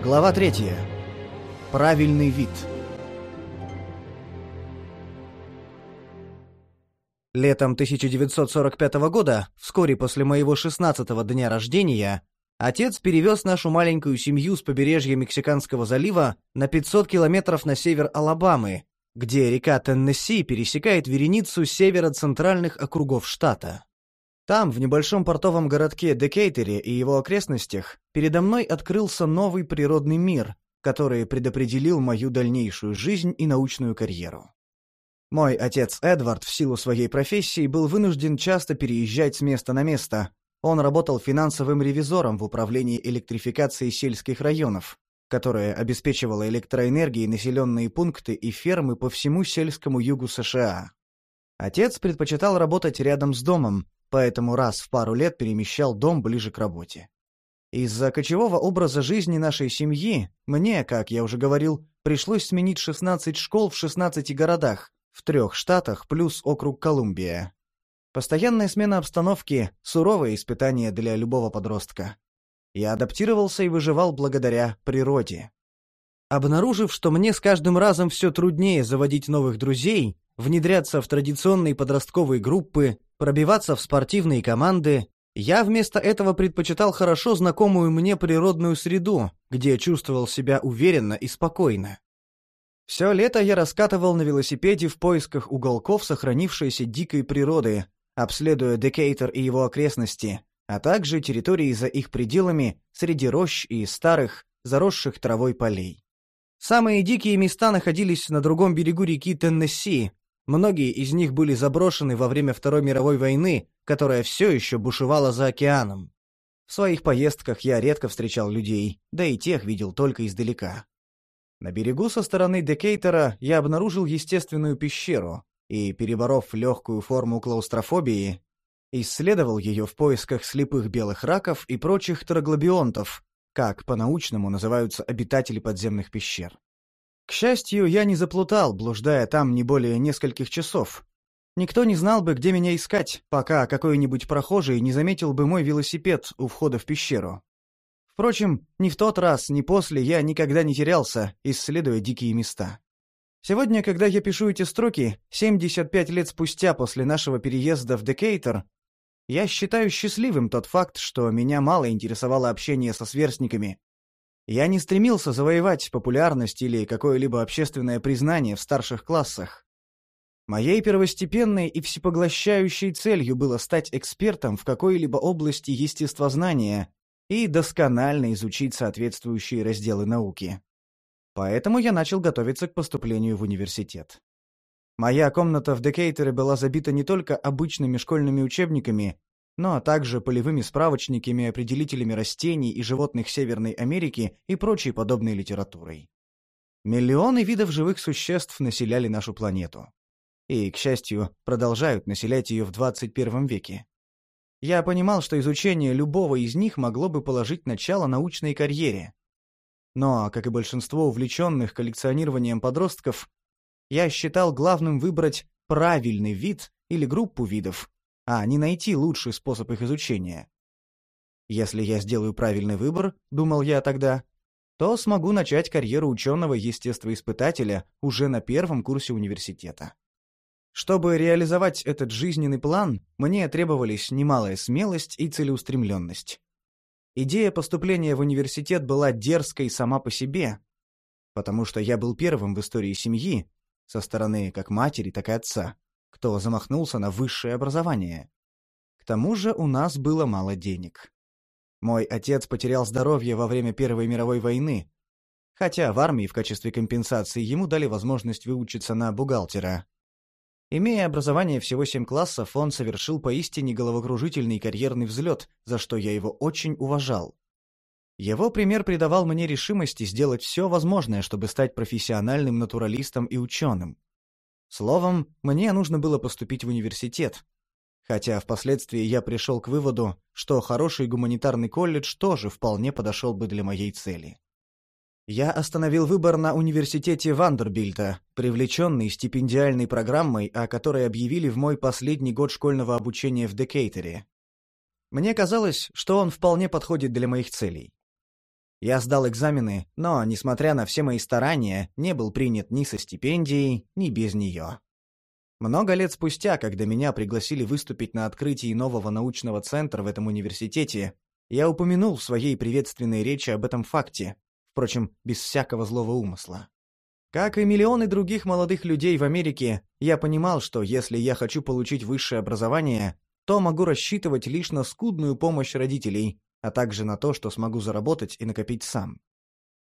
Глава 3. Правильный вид. Летом 1945 года, вскоре после моего 16-го дня рождения, отец перевез нашу маленькую семью с побережья Мексиканского залива на 500 километров на север Алабамы, где река Теннесси пересекает вереницу северо-центральных округов штата. Там, в небольшом портовом городке Декейтере и его окрестностях, передо мной открылся новый природный мир, который предопределил мою дальнейшую жизнь и научную карьеру. Мой отец Эдвард в силу своей профессии был вынужден часто переезжать с места на место. Он работал финансовым ревизором в управлении электрификацией сельских районов, которое обеспечивало электроэнергией населенные пункты и фермы по всему сельскому югу США. Отец предпочитал работать рядом с домом, поэтому раз в пару лет перемещал дом ближе к работе. Из-за кочевого образа жизни нашей семьи мне, как я уже говорил, пришлось сменить 16 школ в 16 городах, в трех штатах плюс округ Колумбия. Постоянная смена обстановки – суровое испытание для любого подростка. Я адаптировался и выживал благодаря природе. Обнаружив, что мне с каждым разом все труднее заводить новых друзей, внедряться в традиционные подростковые группы, пробиваться в спортивные команды, я вместо этого предпочитал хорошо знакомую мне природную среду, где чувствовал себя уверенно и спокойно. Все лето я раскатывал на велосипеде в поисках уголков сохранившейся дикой природы, обследуя Декейтер и его окрестности, а также территории за их пределами среди рощ и старых, заросших травой полей. Самые дикие места находились на другом берегу реки Теннесси, Многие из них были заброшены во время Второй мировой войны, которая все еще бушевала за океаном. В своих поездках я редко встречал людей, да и тех видел только издалека. На берегу со стороны Декейтера я обнаружил естественную пещеру и, переборов легкую форму клаустрофобии, исследовал ее в поисках слепых белых раков и прочих троглобионтов, как по-научному называются обитатели подземных пещер. К счастью, я не заплутал, блуждая там не более нескольких часов. Никто не знал бы, где меня искать, пока какой-нибудь прохожий не заметил бы мой велосипед у входа в пещеру. Впрочем, ни в тот раз, ни после я никогда не терялся, исследуя дикие места. Сегодня, когда я пишу эти строки, 75 лет спустя после нашего переезда в Декейтер, я считаю счастливым тот факт, что меня мало интересовало общение со сверстниками, я не стремился завоевать популярность или какое-либо общественное признание в старших классах. Моей первостепенной и всепоглощающей целью было стать экспертом в какой-либо области естествознания и досконально изучить соответствующие разделы науки. Поэтому я начал готовиться к поступлению в университет. Моя комната в Декейтере была забита не только обычными школьными учебниками, но а также полевыми справочниками, определителями растений и животных Северной Америки и прочей подобной литературой. Миллионы видов живых существ населяли нашу планету. И, к счастью, продолжают населять ее в 21 веке. Я понимал, что изучение любого из них могло бы положить начало научной карьере. Но, как и большинство увлеченных коллекционированием подростков, я считал главным выбрать правильный вид или группу видов, а не найти лучший способ их изучения. Если я сделаю правильный выбор, думал я тогда, то смогу начать карьеру ученого-естествоиспытателя уже на первом курсе университета. Чтобы реализовать этот жизненный план, мне требовались немалая смелость и целеустремленность. Идея поступления в университет была дерзкой сама по себе, потому что я был первым в истории семьи, со стороны как матери, так и отца, кто замахнулся на высшее образование. К тому же у нас было мало денег. Мой отец потерял здоровье во время Первой мировой войны, хотя в армии в качестве компенсации ему дали возможность выучиться на бухгалтера. Имея образование всего семь классов, он совершил поистине головокружительный карьерный взлет, за что я его очень уважал. Его пример придавал мне решимости сделать все возможное, чтобы стать профессиональным натуралистом и ученым. Словом, мне нужно было поступить в университет. Хотя впоследствии я пришел к выводу, что хороший гуманитарный колледж тоже вполне подошел бы для моей цели. Я остановил выбор на университете Вандербильта, привлеченный стипендиальной программой, о которой объявили в мой последний год школьного обучения в Декейтере. Мне казалось, что он вполне подходит для моих целей. Я сдал экзамены, но, несмотря на все мои старания, не был принят ни со стипендией, ни без нее. Много лет спустя, когда меня пригласили выступить на открытии нового научного центра в этом университете, я упомянул в своей приветственной речи об этом факте, впрочем, без всякого злого умысла. Как и миллионы других молодых людей в Америке, я понимал, что если я хочу получить высшее образование, то могу рассчитывать лишь на скудную помощь родителей, а также на то, что смогу заработать и накопить сам.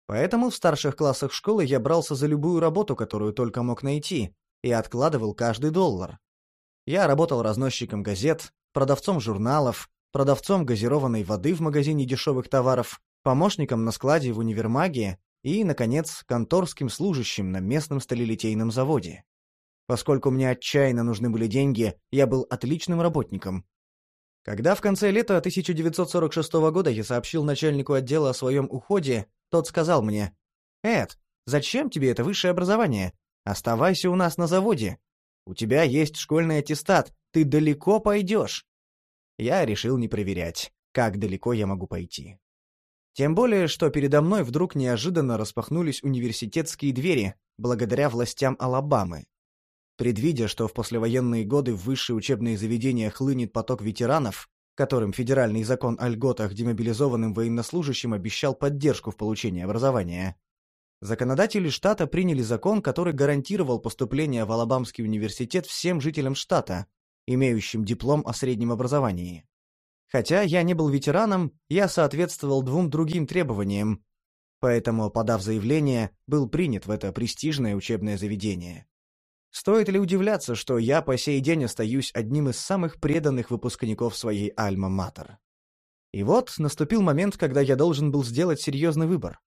Поэтому в старших классах школы я брался за любую работу, которую только мог найти, и откладывал каждый доллар. Я работал разносчиком газет, продавцом журналов, продавцом газированной воды в магазине дешевых товаров, помощником на складе в универмаге и, наконец, конторским служащим на местном сталелитейном заводе. Поскольку мне отчаянно нужны были деньги, я был отличным работником, когда в конце лета 1946 года я сообщил начальнику отдела о своем уходе, тот сказал мне, «Эд, зачем тебе это высшее образование? Оставайся у нас на заводе. У тебя есть школьный аттестат, ты далеко пойдешь». Я решил не проверять, как далеко я могу пойти. Тем более, что передо мной вдруг неожиданно распахнулись университетские двери, благодаря властям Алабамы. Предвидя, что в послевоенные годы в высшие учебные заведения хлынет поток ветеранов, которым федеральный закон о льготах демобилизованным военнослужащим обещал поддержку в получении образования, законодатели штата приняли закон, который гарантировал поступление в Алабамский университет всем жителям штата, имеющим диплом о среднем образовании. Хотя я не был ветераном, я соответствовал двум другим требованиям, поэтому, подав заявление, был принят в это престижное учебное заведение. Стоит ли удивляться, что я по сей день остаюсь одним из самых преданных выпускников своей Альма-Матер? И вот наступил момент, когда я должен был сделать серьезный выбор.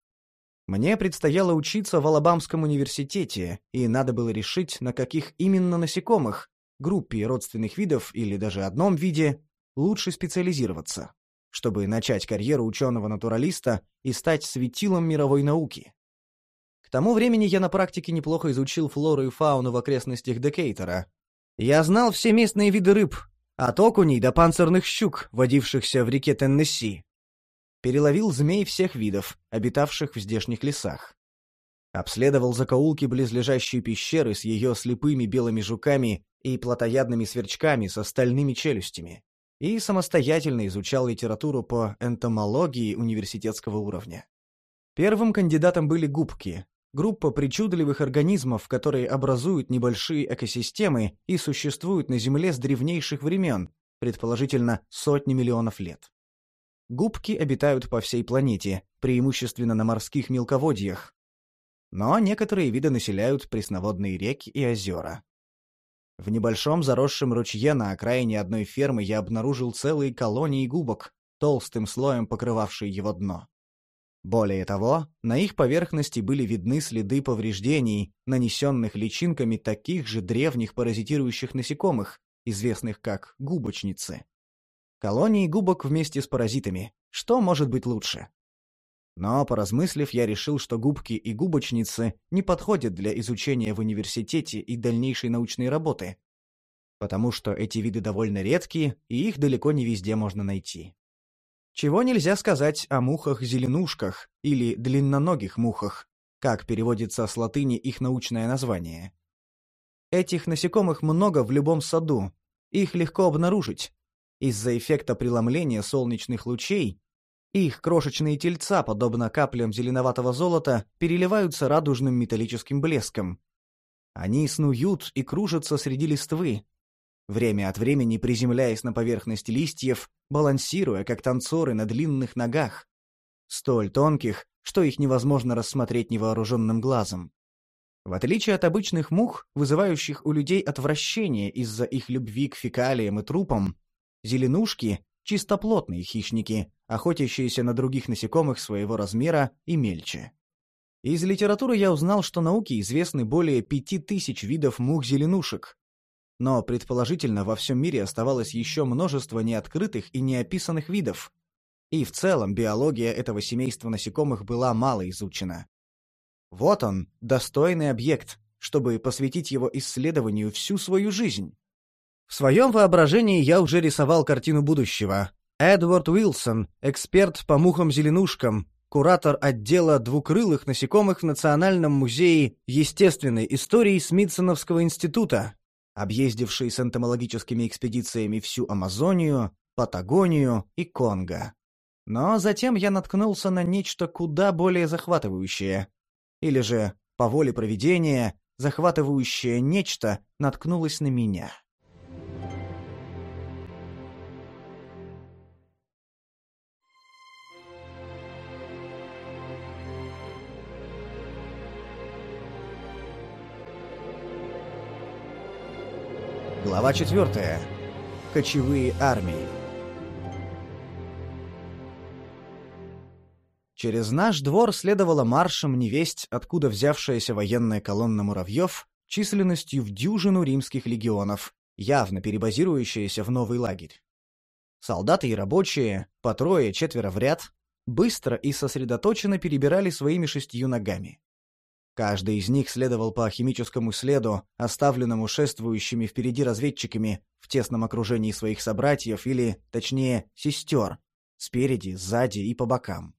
Мне предстояло учиться в Алабамском университете, и надо было решить, на каких именно насекомых, группе родственных видов или даже одном виде, лучше специализироваться, чтобы начать карьеру ученого-натуралиста и стать светилом мировой науки. К тому времени я на практике неплохо изучил флору и фауну в окрестностях Декейтера. Я знал все местные виды рыб, от окуней до панцирных щук, водившихся в реке Теннесси. Переловил змей всех видов, обитавших в здешних лесах. Обследовал закоулки близлежащей пещеры с ее слепыми белыми жуками и плотоядными сверчками со стальными челюстями. И самостоятельно изучал литературу по энтомологии университетского уровня. Первым кандидатом были губки, группа причудливых организмов, которые образуют небольшие экосистемы и существуют на Земле с древнейших времен, предположительно сотни миллионов лет. Губки обитают по всей планете, преимущественно на морских мелководьях. Но некоторые виды населяют пресноводные реки и озера. В небольшом заросшем ручье на окраине одной фермы я обнаружил целые колонии губок, толстым слоем покрывавшие его дно. Более того, на их поверхности были видны следы повреждений, нанесенных личинками таких же древних паразитирующих насекомых, известных как губочницы. Колонии губок вместе с паразитами. Что может быть лучше? Но, поразмыслив, я решил, что губки и губочницы не подходят для изучения в университете и дальнейшей научной работы, потому что эти виды довольно редкие, и их далеко не везде можно найти. Чего нельзя сказать о мухах-зеленушках или длинноногих мухах, как переводится с латыни их научное название. Этих насекомых много в любом саду, их легко обнаружить. Из-за эффекта преломления солнечных лучей их крошечные тельца, подобно каплям зеленоватого золота, переливаются радужным металлическим блеском. Они снуют и кружатся среди листвы, время от времени приземляясь на поверхность листьев, балансируя, как танцоры на длинных ногах, столь тонких, что их невозможно рассмотреть невооруженным глазом. В отличие от обычных мух, вызывающих у людей отвращение из-за их любви к фекалиям и трупам, зеленушки — чистоплотные хищники, охотящиеся на других насекомых своего размера и мельче. Из литературы я узнал, что науке известны более пяти тысяч видов мух-зеленушек, но, предположительно, во всем мире оставалось еще множество неоткрытых и неописанных видов. И в целом биология этого семейства насекомых была мало изучена. Вот он, достойный объект, чтобы посвятить его исследованию всю свою жизнь. В своем воображении я уже рисовал картину будущего. Эдвард Уилсон, эксперт по мухам-зеленушкам, куратор отдела двукрылых насекомых в Национальном музее естественной истории Смитсоновского института, объездивший с энтомологическими экспедициями всю Амазонию, Патагонию и Конго. Но затем я наткнулся на нечто куда более захватывающее. Или же, по воле проведения, захватывающее нечто наткнулось на меня. Глава 4. Кочевые армии. Через наш двор следовала маршем невесть, откуда взявшаяся военная колонна муравьев численностью в дюжину римских легионов, явно перебазирующаяся в новый лагерь. Солдаты и рабочие, по трое-четверо в ряд, быстро и сосредоточенно перебирали своими шестью ногами. Каждый из них следовал по химическому следу, оставленному шествующими впереди разведчиками в тесном окружении своих собратьев или, точнее, сестер, спереди, сзади и по бокам.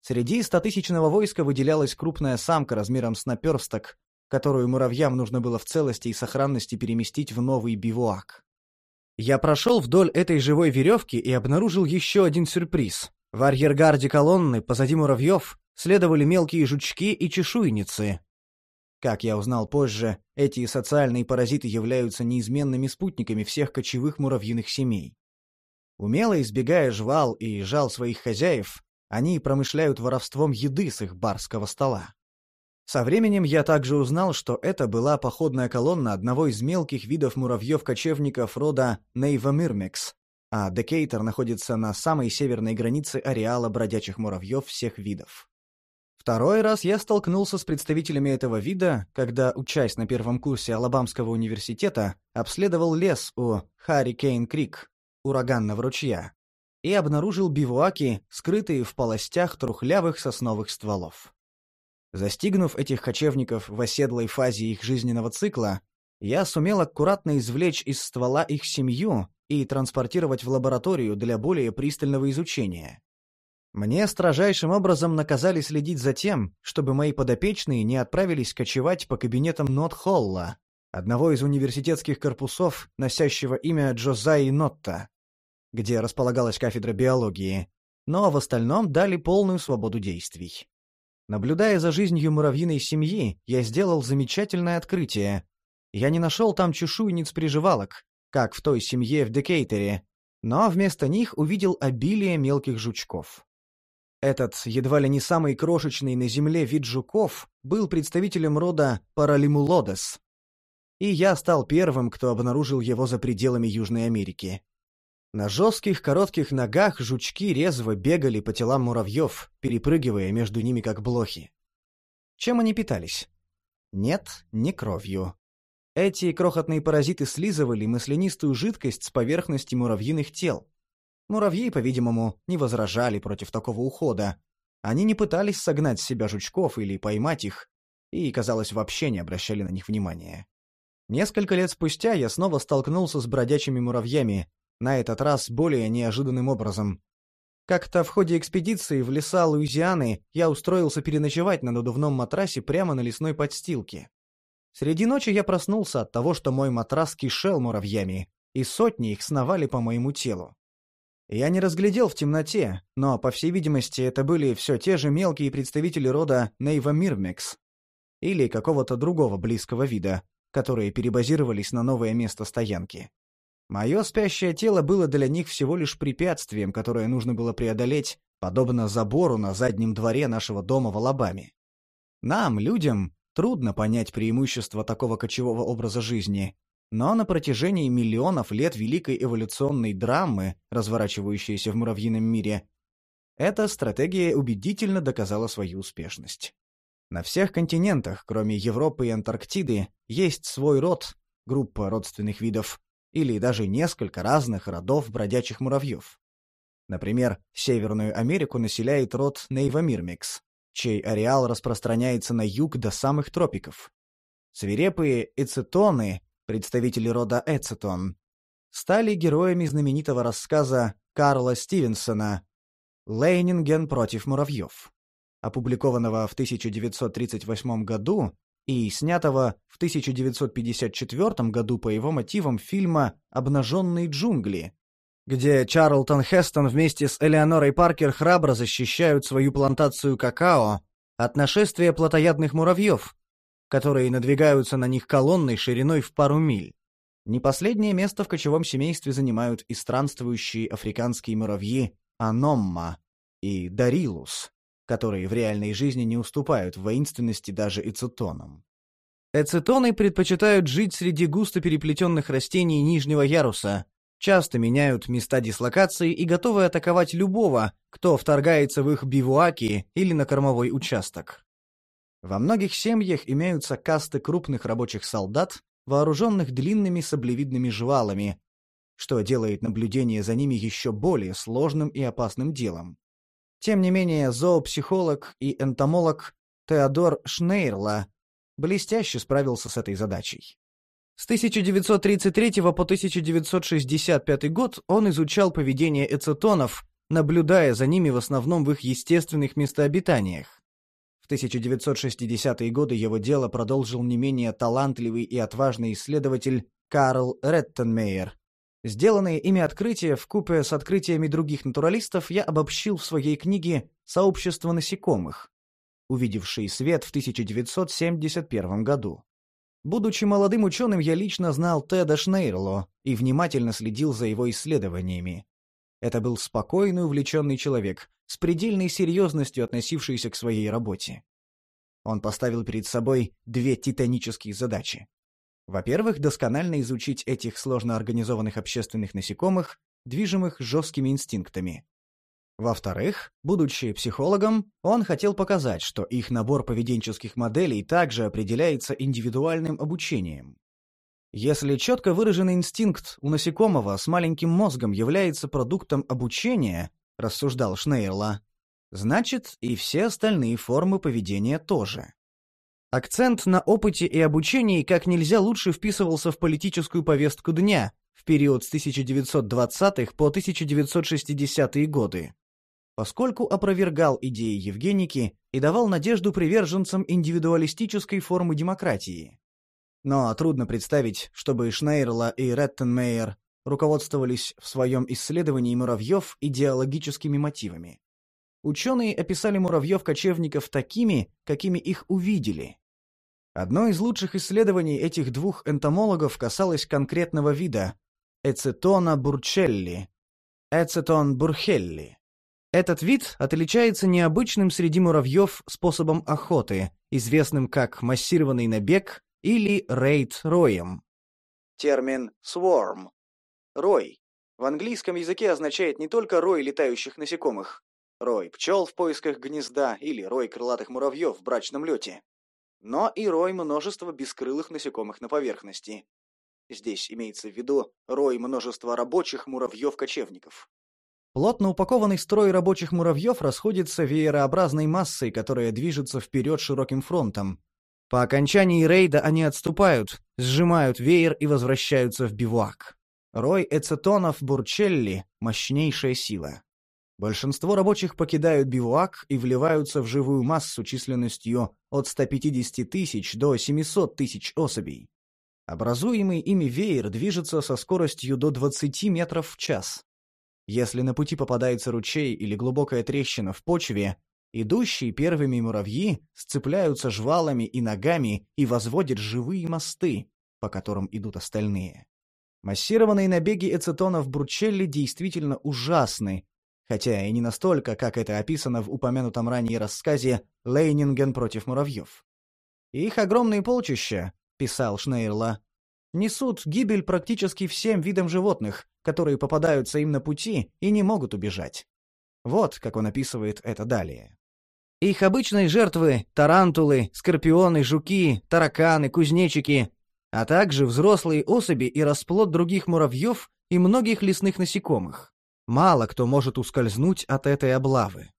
Среди стотысячного войска выделялась крупная самка размером с наперсток, которую муравьям нужно было в целости и сохранности переместить в новый бивуак. Я прошел вдоль этой живой веревки и обнаружил еще один сюрприз. В арьергарде колонны, позади муравьев, следовали мелкие жучки и чешуйницы. Как я узнал позже, эти социальные паразиты являются неизменными спутниками всех кочевых муравьиных семей. Умело избегая жвал и жал своих хозяев, они промышляют воровством еды с их барского стола. Со временем я также узнал, что это была походная колонна одного из мелких видов муравьев-кочевников рода Нейвамирмекс, а Декейтер находится на самой северной границе ареала бродячих муравьев всех видов. Второй раз я столкнулся с представителями этого вида, когда, учась на первом курсе Алабамского университета, обследовал лес у Харрикейн-Крик, ураганного ручья, и обнаружил бивуаки, скрытые в полостях трухлявых сосновых стволов. Застигнув этих кочевников в оседлой фазе их жизненного цикла, я сумел аккуратно извлечь из ствола их семью и транспортировать в лабораторию для более пристального изучения. Мне строжайшим образом наказали следить за тем, чтобы мои подопечные не отправились кочевать по кабинетам Нот-Холла, одного из университетских корпусов, носящего имя Джозаи Нотта где располагалась кафедра биологии, но в остальном дали полную свободу действий. Наблюдая за жизнью муравьиной семьи, я сделал замечательное открытие. Я не нашел там чешуйниц-приживалок, как в той семье в Декейтере, но вместо них увидел обилие мелких жучков. Этот, едва ли не самый крошечный на Земле вид жуков, был представителем рода Паралимулодес. И я стал первым, кто обнаружил его за пределами Южной Америки. На жестких коротких ногах жучки резво бегали по телам муравьев, перепрыгивая между ними как блохи. Чем они питались? Нет, не кровью. Эти крохотные паразиты слизывали маслянистую жидкость с поверхности муравьиных тел. Муравьи, по-видимому, не возражали против такого ухода. Они не пытались согнать с себя жучков или поймать их, и, казалось, вообще не обращали на них внимания. Несколько лет спустя я снова столкнулся с бродячими муравьями, на этот раз более неожиданным образом. Как-то в ходе экспедиции в леса Луизианы я устроился переночевать на надувном матрасе прямо на лесной подстилке. Среди ночи я проснулся от того, что мой матрас кишел муравьями, и сотни их сновали по моему телу. Я не разглядел в темноте, но, по всей видимости, это были все те же мелкие представители рода Нейвамирмекс или какого-то другого близкого вида, которые перебазировались на новое место стоянки. Мое спящее тело было для них всего лишь препятствием, которое нужно было преодолеть, подобно забору на заднем дворе нашего дома в Алабаме. Нам, людям, трудно понять преимущества такого кочевого образа жизни, но на протяжении миллионов лет великой эволюционной драмы, разворачивающейся в муравьином мире, эта стратегия убедительно доказала свою успешность. На всех континентах, кроме Европы и Антарктиды, есть свой род, группа родственных видов, или даже несколько разных родов бродячих муравьев. Например, Северную Америку населяет род Нейвамирмикс, чей ареал распространяется на юг до самых тропиков. Свирепые эцетоны, представители рода Эцетон, стали героями знаменитого рассказа Карла Стивенсона Лейнинген против муравьев, опубликованного в 1938 году и снятого в 1954 году по его мотивам фильма «Обнаженные джунгли», где Чарлтон Хестон вместе с Элеонорой Паркер храбро защищают свою плантацию какао от нашествия плотоядных муравьев, которые надвигаются на них колонной шириной в пару миль. Не последнее место в кочевом семействе занимают и странствующие африканские муравьи Аномма и Дарилус, которые в реальной жизни не уступают в воинственности даже эцетонам. Эцетоны предпочитают жить среди густо переплетенных растений нижнего яруса, часто меняют места дислокации и готовы атаковать любого, кто вторгается в их бивуаки или на кормовой участок. Во многих семьях имеются касты крупных рабочих солдат, вооруженных длинными саблевидными жвалами, что делает наблюдение за ними еще более сложным и опасным делом. Тем не менее, зоопсихолог и энтомолог Теодор Шнейрла блестяще справился с этой задачей. С 1933 по 1965 год он изучал поведение эцетонов, наблюдая за ними в основном в их естественных местообитаниях. В 1960-е годы его дело продолжил не менее талантливый и отважный исследователь Карл Реттенмейер, Сделанные ими открытия в купе с открытиями других натуралистов я обобщил в своей книге «Сообщество насекомых», увидевшей свет в 1971 году. Будучи молодым ученым, я лично знал Теда Шнейрло и внимательно следил за его исследованиями. Это был спокойный, увлеченный человек, с предельной серьезностью относившийся к своей работе. Он поставил перед собой две титанические задачи. Во-первых, досконально изучить этих сложно организованных общественных насекомых, движимых жесткими инстинктами. Во-вторых, будучи психологом, он хотел показать, что их набор поведенческих моделей также определяется индивидуальным обучением. Если четко выраженный инстинкт у насекомого с маленьким мозгом является продуктом обучения, рассуждал Шнейрла, значит и все остальные формы поведения тоже. Акцент на опыте и обучении как нельзя лучше вписывался в политическую повестку дня в период с 1920-х по 1960-е годы, поскольку опровергал идеи Евгеники и давал надежду приверженцам индивидуалистической формы демократии. Но трудно представить, чтобы Шнейрла и Реттенмейер руководствовались в своем исследовании муравьев идеологическими мотивами. Ученые описали муравьев-кочевников такими, какими их увидели. Одно из лучших исследований этих двух энтомологов касалось конкретного вида – эцетона бурчелли, эцетон бурхелли. Этот вид отличается необычным среди муравьев способом охоты, известным как массированный набег или рейд-роем. Термин «swarm» – «рой» в английском языке означает не только рой летающих насекомых, рой пчел в поисках гнезда или рой крылатых муравьев в брачном лете, но и рой множества бескрылых насекомых на поверхности. Здесь имеется в виду рой множества рабочих муравьев-кочевников. Плотно упакованный строй рабочих муравьев расходится веерообразной массой, которая движется вперед широким фронтом. По окончании рейда они отступают, сжимают веер и возвращаются в бивуак. Рой эцетонов Бурчелли — мощнейшая сила. Большинство рабочих покидают бивуак и вливаются в живую массу численностью от 150 тысяч до 700 тысяч особей. Образуемый ими веер движется со скоростью до 20 метров в час. Если на пути попадается ручей или глубокая трещина в почве, идущие первыми муравьи сцепляются жвалами и ногами и возводят живые мосты, по которым идут остальные. Массированные набеги эцетонов Бручелли действительно ужасны, хотя и не настолько, как это описано в упомянутом ранее рассказе «Лейнинген против муравьев». «Их огромные полчища», — писал Шнейрла, — «несут гибель практически всем видам животных, которые попадаются им на пути и не могут убежать». Вот как он описывает это далее. Их обычные жертвы — тарантулы, скорпионы, жуки, тараканы, кузнечики, а также взрослые особи и расплод других муравьев и многих лесных насекомых. Мало кто может ускользнуть от этой облавы.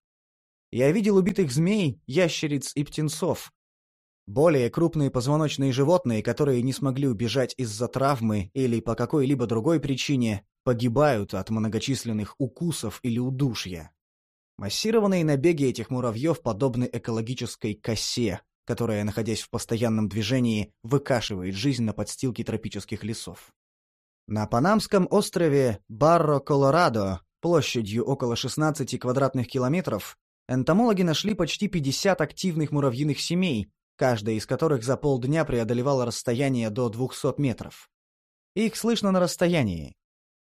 Я видел убитых змей, ящериц и птенцов. Более крупные позвоночные животные, которые не смогли убежать из-за травмы или по какой-либо другой причине, погибают от многочисленных укусов или удушья. Массированные набеги этих муравьев подобны экологической косе, которая, находясь в постоянном движении, выкашивает жизнь на подстилке тропических лесов. На Панамском острове Барро-Колорадо, площадью около 16 квадратных километров, энтомологи нашли почти 50 активных муравьиных семей, каждая из которых за полдня преодолевала расстояние до 200 метров. Их слышно на расстоянии.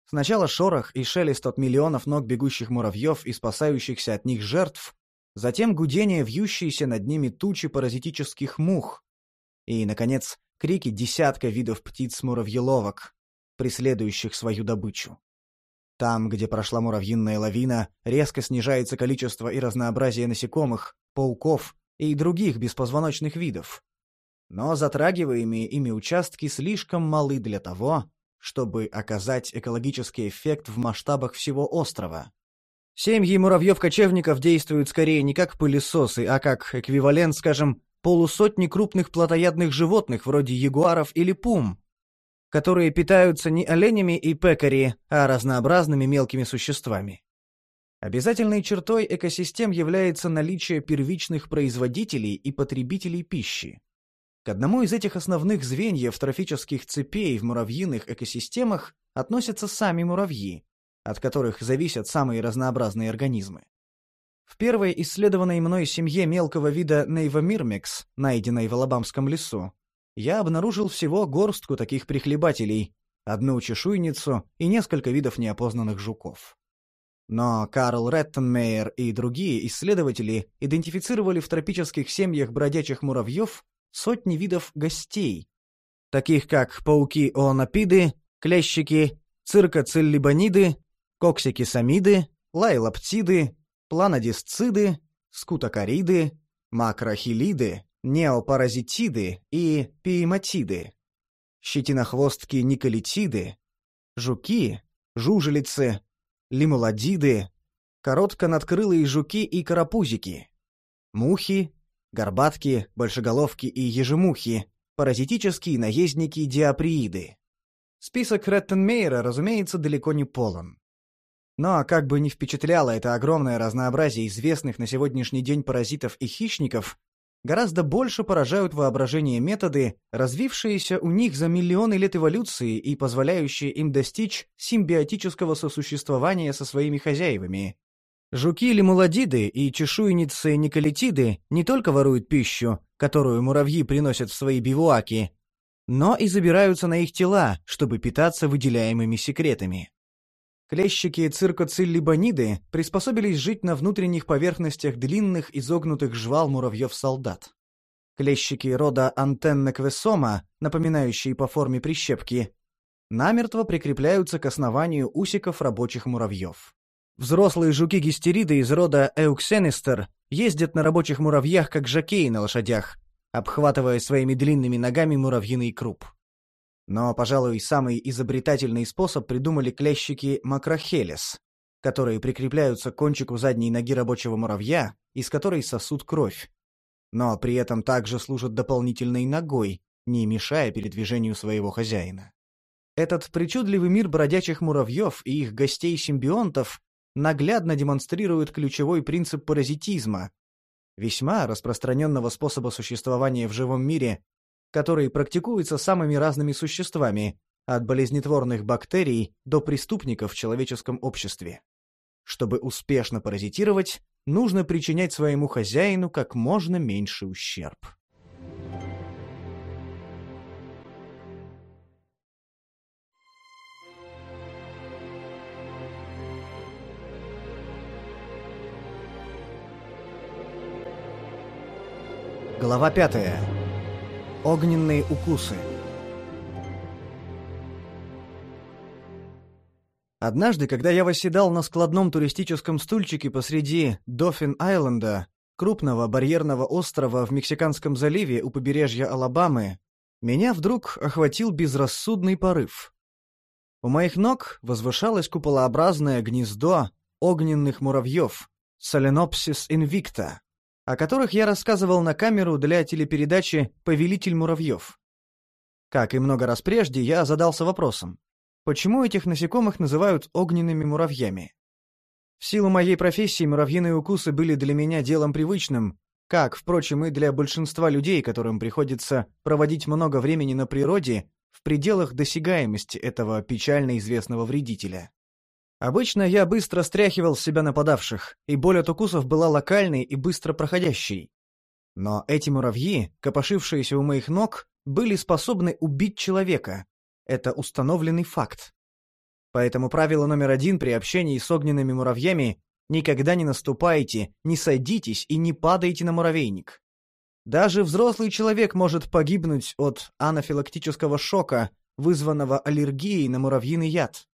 Сначала шорох и шелест от миллионов ног бегущих муравьев и спасающихся от них жертв, затем гудение вьющейся над ними тучи паразитических мух, и, наконец, крики десятка видов птиц-муравьеловок, преследующих свою добычу. Там, где прошла муравьиная лавина, резко снижается количество и разнообразие насекомых, пауков и других беспозвоночных видов. Но затрагиваемые ими участки слишком малы для того, чтобы оказать экологический эффект в масштабах всего острова. Семьи муравьев-кочевников действуют скорее не как пылесосы, а как эквивалент, скажем, полусотни крупных плотоядных животных вроде ягуаров или пум, которые питаются не оленями и пекари, а разнообразными мелкими существами. Обязательной чертой экосистем является наличие первичных производителей и потребителей пищи. К одному из этих основных звеньев трофических цепей в муравьиных экосистемах относятся сами муравьи, от которых зависят самые разнообразные организмы. В первой исследованной мной семье мелкого вида Нейвомирмекс, найденной в Алабамском лесу, я обнаружил всего горстку таких прихлебателей, одну чешуйницу и несколько видов неопознанных жуков. Но Карл Реттенмейер и другие исследователи идентифицировали в тропических семьях бродячих муравьев сотни видов гостей, таких как пауки-оонопиды, клещики, циркоциллибониды, коксики-самиды, лайлоптиды, планодисциды, скутокариды, макрохилиды, неопаразитиды и пиематиды, щетинохвостки николитиды, жуки, жужелицы, лимуладиды, коротконадкрылые жуки и карапузики, мухи, горбатки, большеголовки и ежемухи, паразитические наездники диаприиды. Список Реттенмейера, разумеется, далеко не полон. Но как бы ни впечатляло это огромное разнообразие известных на сегодняшний день паразитов и хищников, гораздо больше поражают воображение методы, развившиеся у них за миллионы лет эволюции и позволяющие им достичь симбиотического сосуществования со своими хозяевами, Жуки-лимуладиды и чешуйницы-николитиды не только воруют пищу, которую муравьи приносят в свои бивуаки, но и забираются на их тела, чтобы питаться выделяемыми секретами. Клещики циркоциллибониды приспособились жить на внутренних поверхностях длинных изогнутых жвал муравьев-солдат. Клещики рода антеннеквесома, напоминающие по форме прищепки, намертво прикрепляются к основанию усиков рабочих муравьев. Взрослые жуки-гистериды из рода Эуксенистер ездят на рабочих муравьях, как жакеи на лошадях, обхватывая своими длинными ногами муравьиный круп. Но, пожалуй, самый изобретательный способ придумали клещики макрохелес, которые прикрепляются к кончику задней ноги рабочего муравья, из которой сосут кровь. Но при этом также служат дополнительной ногой, не мешая передвижению своего хозяина. Этот причудливый мир бродячих муравьев и их гостей-симбионтов наглядно демонстрирует ключевой принцип паразитизма, весьма распространенного способа существования в живом мире, который практикуется самыми разными существами, от болезнетворных бактерий до преступников в человеческом обществе. Чтобы успешно паразитировать, нужно причинять своему хозяину как можно меньше ущерб. Глава пятая. Огненные укусы. Однажды, когда я восседал на складном туристическом стульчике посреди Доффин-Айленда, крупного барьерного острова в Мексиканском заливе у побережья Алабамы, меня вдруг охватил безрассудный порыв. У моих ног возвышалось куполообразное гнездо огненных муравьев Solenopsis invicta о которых я рассказывал на камеру для телепередачи «Повелитель муравьев». Как и много раз прежде, я задался вопросом, почему этих насекомых называют огненными муравьями? В силу моей профессии муравьиные укусы были для меня делом привычным, как, впрочем, и для большинства людей, которым приходится проводить много времени на природе в пределах досягаемости этого печально известного вредителя. Обычно я быстро стряхивал с себя нападавших, и боль от укусов была локальной и быстро проходящей. Но эти муравьи, копошившиеся у моих ног, были способны убить человека. Это установленный факт. Поэтому правило номер один при общении с огненными муравьями Никогда не наступайте, не садитесь и не падайте на муравейник. Даже взрослый человек может погибнуть от анафилактического шока, вызванного аллергией на муравьиный яд.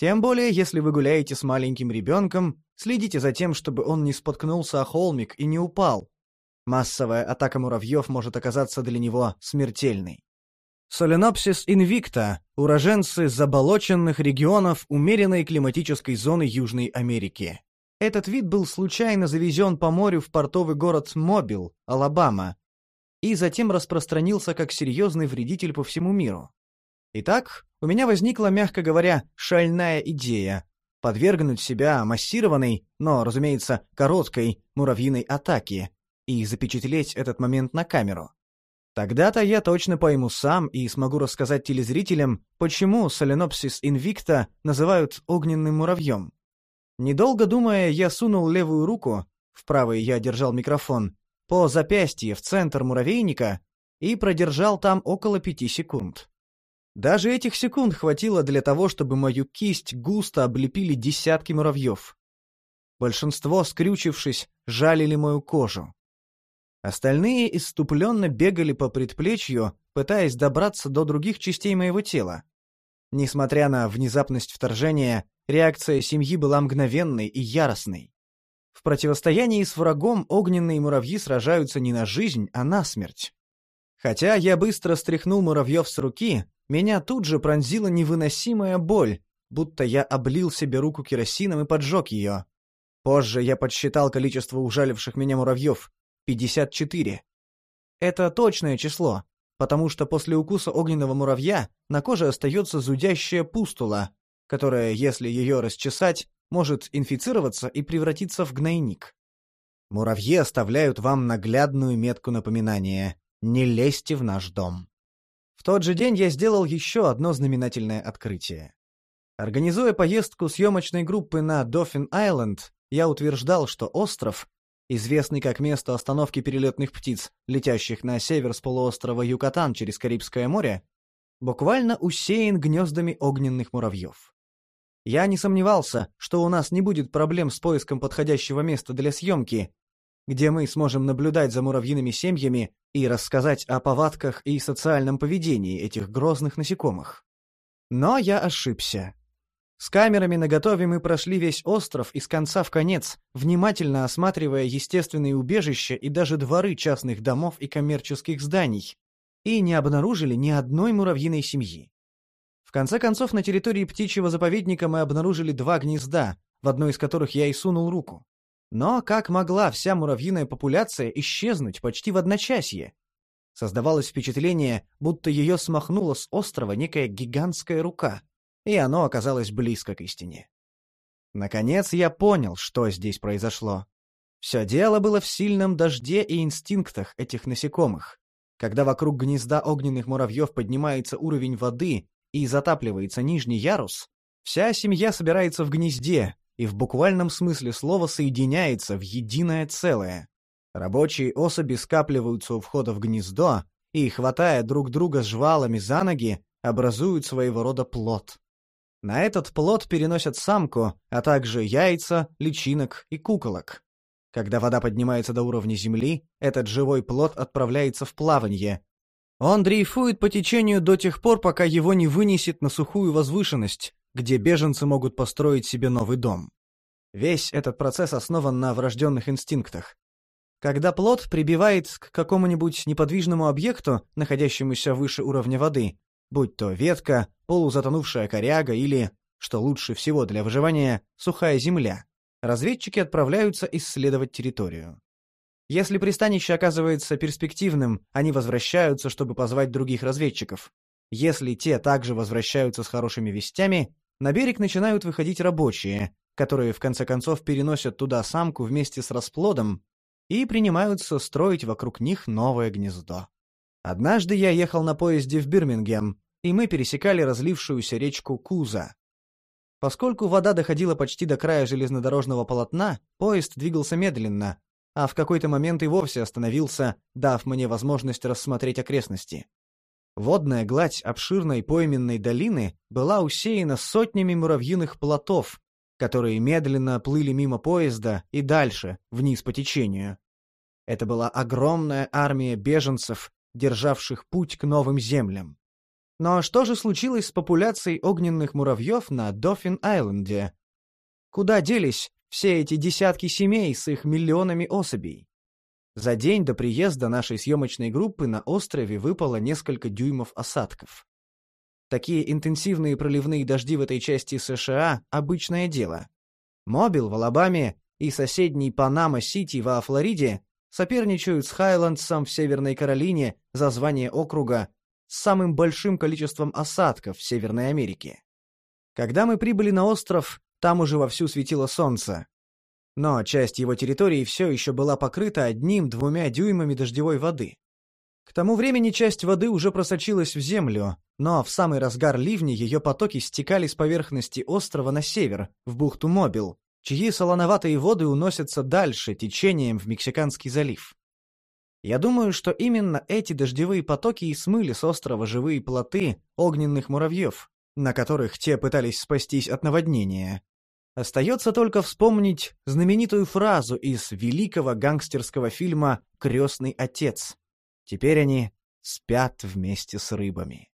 Тем более, если вы гуляете с маленьким ребенком, следите за тем, чтобы он не споткнулся о холмик и не упал. Массовая атака муравьев может оказаться для него смертельной. Solenopsis invicta – уроженцы заболоченных регионов умеренной климатической зоны Южной Америки. Этот вид был случайно завезен по морю в портовый город Мобил, Алабама, и затем распространился как серьезный вредитель по всему миру. Итак, у меня возникла, мягко говоря, шальная идея подвергнуть себя массированной, но, разумеется, короткой муравьиной атаке и запечатлеть этот момент на камеру. Тогда-то я точно пойму сам и смогу рассказать телезрителям, почему Solenopsis invicta называют огненным муравьем. Недолго думая, я сунул левую руку, в правой я держал микрофон, по запястье в центр муравейника и продержал там около пяти секунд. Даже этих секунд хватило для того, чтобы мою кисть густо облепили десятки муравьев. Большинство, скрючившись, жалили мою кожу. Остальные иступленно бегали по предплечью, пытаясь добраться до других частей моего тела. Несмотря на внезапность вторжения, Реакция семьи была мгновенной и яростной. В противостоянии с врагом огненные муравьи сражаются не на жизнь, а на смерть. Хотя я быстро стряхнул муравьев с руки, меня тут же пронзила невыносимая боль, будто я облил себе руку керосином и поджег ее. Позже я подсчитал количество ужаливших меня муравьев — 54. Это точное число, потому что после укуса огненного муравья на коже остается зудящая пустула, которая, если ее расчесать, может инфицироваться и превратиться в гнойник. Муравьи оставляют вам наглядную метку напоминания «Не лезьте в наш дом». В тот же день я сделал еще одно знаменательное открытие. Организуя поездку съемочной группы на Доффин-Айленд, я утверждал, что остров, известный как место остановки перелетных птиц, летящих на север с полуострова Юкатан через Карибское море, буквально усеян гнездами огненных муравьев. Я не сомневался, что у нас не будет проблем с поиском подходящего места для съемки, где мы сможем наблюдать за муравьиными семьями и рассказать о повадках и социальном поведении этих грозных насекомых. Но я ошибся. С камерами наготове мы прошли весь остров из конца в конец, внимательно осматривая естественные убежища и даже дворы частных домов и коммерческих зданий, и не обнаружили ни одной муравьиной семьи. В конце концов, на территории птичьего заповедника мы обнаружили два гнезда, в одно из которых я и сунул руку. Но как могла вся муравьиная популяция исчезнуть почти в одночасье? Создавалось впечатление, будто ее смахнула с острова некая гигантская рука, и оно оказалось близко к истине. Наконец я понял, что здесь произошло. Все дело было в сильном дожде и инстинктах этих насекомых. Когда вокруг гнезда огненных муравьев поднимается уровень воды, и затапливается нижний ярус, вся семья собирается в гнезде и в буквальном смысле слова соединяется в единое целое. Рабочие особи скапливаются у входа в гнездо и, хватая друг друга жвалами за ноги, образуют своего рода плод. На этот плод переносят самку, а также яйца, личинок и куколок. Когда вода поднимается до уровня земли, этот живой плод отправляется в плавание, он дрейфует по течению до тех пор, пока его не вынесет на сухую возвышенность, где беженцы могут построить себе новый дом. Весь этот процесс основан на врожденных инстинктах. Когда плод прибивает к какому-нибудь неподвижному объекту, находящемуся выше уровня воды, будь то ветка, полузатонувшая коряга или, что лучше всего для выживания, сухая земля, разведчики отправляются исследовать территорию. Если пристанище оказывается перспективным, они возвращаются, чтобы позвать других разведчиков. Если те также возвращаются с хорошими вестями, на берег начинают выходить рабочие, которые в конце концов переносят туда самку вместе с расплодом и принимаются строить вокруг них новое гнездо. Однажды я ехал на поезде в Бирмингем, и мы пересекали разлившуюся речку Куза. Поскольку вода доходила почти до края железнодорожного полотна, поезд двигался медленно, а в какой-то момент и вовсе остановился, дав мне возможность рассмотреть окрестности. Водная гладь обширной пойменной долины была усеяна сотнями муравьиных плотов, которые медленно плыли мимо поезда и дальше, вниз по течению. Это была огромная армия беженцев, державших путь к новым землям. Но что же случилось с популяцией огненных муравьев на Дофин-Айленде? Куда делись все эти десятки семей с их миллионами особей? За день до приезда нашей съемочной группы на острове выпало несколько дюймов осадков. Такие интенсивные проливные дожди в этой части США – обычное дело. Мобил в Алабаме и соседний Панама-Сити во Флориде соперничают с Хайландсом в Северной Каролине за звание округа с самым большим количеством осадков в Северной Америке. Когда мы прибыли на остров, там уже вовсю светило солнце. Но часть его территории все еще была покрыта одним-двумя дюймами дождевой воды. К тому времени часть воды уже просочилась в землю, но в самый разгар ливня ее потоки стекали с поверхности острова на север, в бухту Мобил, чьи солоноватые воды уносятся дальше течением в Мексиканский залив. Я думаю, что именно эти дождевые потоки и смыли с острова живые плоты огненных муравьев, на которых те пытались спастись от наводнения. Остается только вспомнить знаменитую фразу из великого гангстерского фильма «Крестный отец». Теперь они спят вместе с рыбами.